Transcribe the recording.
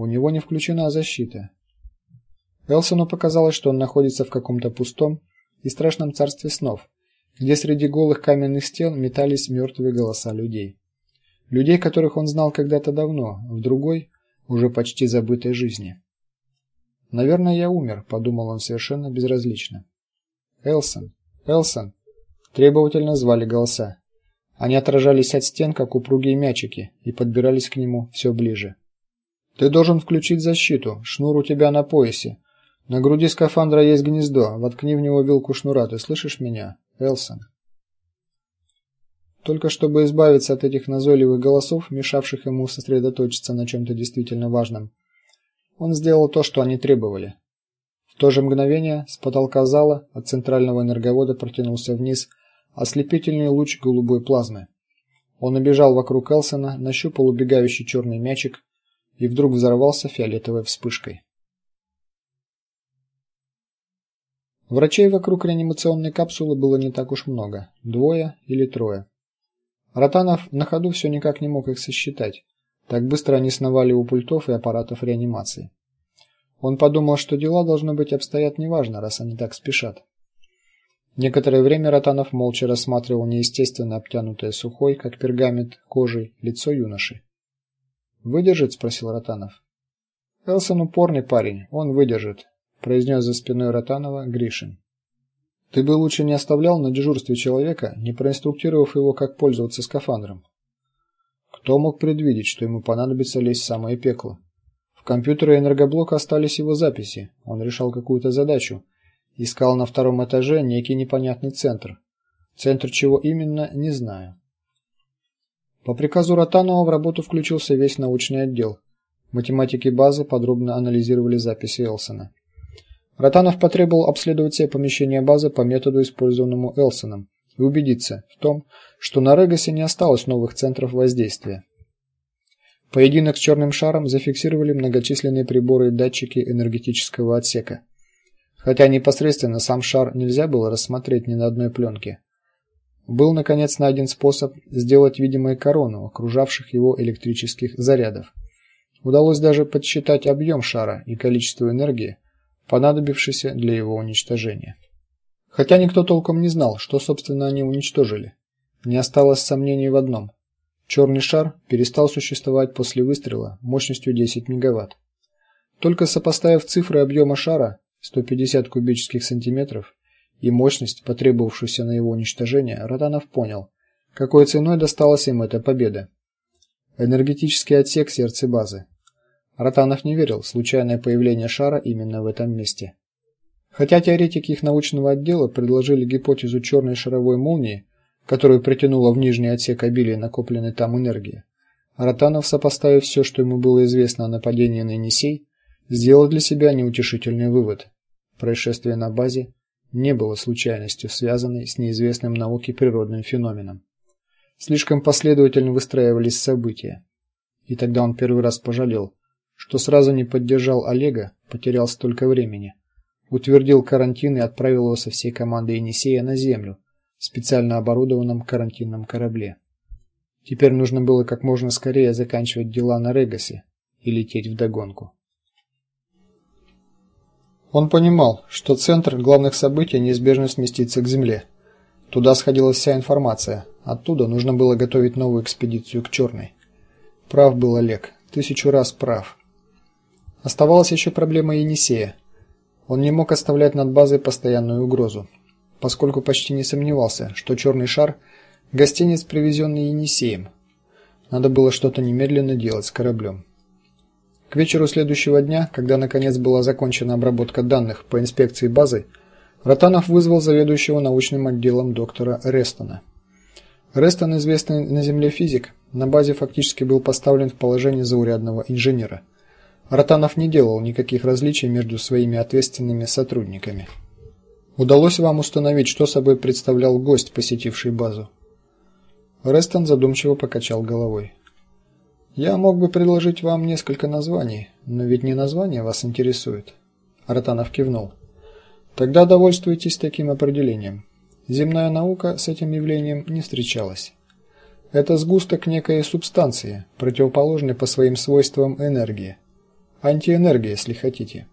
У него не включена защита. Элсону показалось, что он находится в каком-то пустом и страшном царстве снов, где среди голых каменных стен метались мертвые голоса людей. Людей, которых он знал когда-то давно, в другой, уже почти забытой жизни. Наверное, я умер, подумал он совершенно безразлично. Элсон, Элсон, требовательно звали голоса. Они отражались от стен, как упругие мячики, и подбирались к нему все ближе. Ты должен включить защиту. Шнур у тебя на поясе. На груди скафандра есть гнездо. Воткни в него вилку шнура. Ты слышишь меня, Элсон? Только чтобы избавиться от этих назойливых голосов, мешавших ему сосредоточиться на чем то действительно важном, он сделал то, что они требовали. В то же мгновение с потолка зала от центрального энерговода протянулся вниз ослепительный луч голубой плазмы. Он обежал вокруг Элсона, нащупал убегающий черный мячик и вдруг взорвался фиолетовой вспышкой. Врачей вокруг реанимационной капсулы было не так уж много, двое или трое. Ротанов на ходу все никак не мог их сосчитать. Так быстро они сновали у пультов и аппаратов реанимации. Он подумал, что дела должно быть обстоят неважно, раз они так спешат. Некоторое время Ротанов молча рассматривал неестественно обтянутое сухой, как пергамент, кожей лицо юноши. "Выдержит?" спросил Ротанов. "Элсон упорный парень, он выдержит", произнес за спиной Ротанова Гришин. Ты бы лучше не оставлял на дежурстве человека, не проинструктировав его, как пользоваться скафандром. Кто мог предвидеть, что ему понадобится лезть в самое пекло? В компьютере энергоблока остались его записи. Он решал какую-то задачу, искал на втором этаже некий непонятный центр. Центр чего именно, не знаю. По приказу Ротанова в работу включился весь научный отдел. Математики базы подробно анализировали записи Элсона. Ротанов потребовал обследовать все помещения базы по методу, использованному Элсоном, и убедиться в том, что на Регасе не осталось новых центров воздействия. Поединок с черным шаром зафиксировали многочисленные приборы и датчики энергетического отсека. Хотя непосредственно сам шар нельзя было рассмотреть ни на одной пленке. Был наконец найден способ сделать видимой корону окружавших его электрических зарядов. Удалось даже подсчитать объем шара и количество энергии, понадобившейся для его уничтожения. Хотя никто толком не знал, что собственно они уничтожили. Не осталось сомнений в одном: черный шар перестал существовать после выстрела мощностью 10 мегаватт. Только сопоставив цифры объема шара 150 кубических сантиметров и мощность, потребовавшуюся на его уничтожение, Ротанов понял, какой ценой досталась им эта победа. Энергетический отсек сердца базы. Ротанов не верил в случайное появление шара именно в этом месте. Хотя теоретики их научного отдела предложили гипотезу черной шаровой молнии, которую притянула в нижний отсек обилие накопленной там энергии, Ротанов, сопоставив все, что ему было известно о нападении на Енисей, сделал для себя неутешительный вывод. Происшествие на базе не было случайностью, связанной с неизвестным науке природным феноменом. Слишком последовательно выстраивались события. И тогда он первый раз пожалел, что сразу не поддержал Олега, потерял столько времени. Утвердил карантин и отправил его со всей командой Енисея на землю в специально оборудованном карантинном корабле. Теперь нужно было как можно скорее заканчивать дела на Регасе и лететь в догонку. Он понимал, что центр главных событий неизбежно сместится к земле. Туда сходила вся информация. Оттуда нужно было готовить новую экспедицию к Черной. Прав был Олег, тысячу раз прав. Оставалась еще проблема Енисея. Он не мог оставлять над базой постоянную угрозу, поскольку почти не сомневался, что черный шар гостинец, привезенный Енисеем. Надо было что-то немедленно делать с кораблем. К вечеру следующего дня, когда наконец была закончена обработка данных по инспекции базы, Ротанов вызвал заведующего научным отделом доктора Рестона. Рестон, известный на Земле физик, на базе фактически был поставлен в положение заурядного инженера. Ротанов не делал никаких различий между своими ответственными сотрудниками. Удалось вам установить, что собой представлял гость, посетивший базу? Рестон задумчиво покачал головой. Я мог бы предложить вам несколько названий, но ведь не название вас интересует. Ротанов кивнул. Тогда довольствуйтесь таким определением. Земная наука с этим явлением не встречалась. Это сгусток некой субстанции, противоположной по своим свойствам энергии. Антиэнергия, если хотите.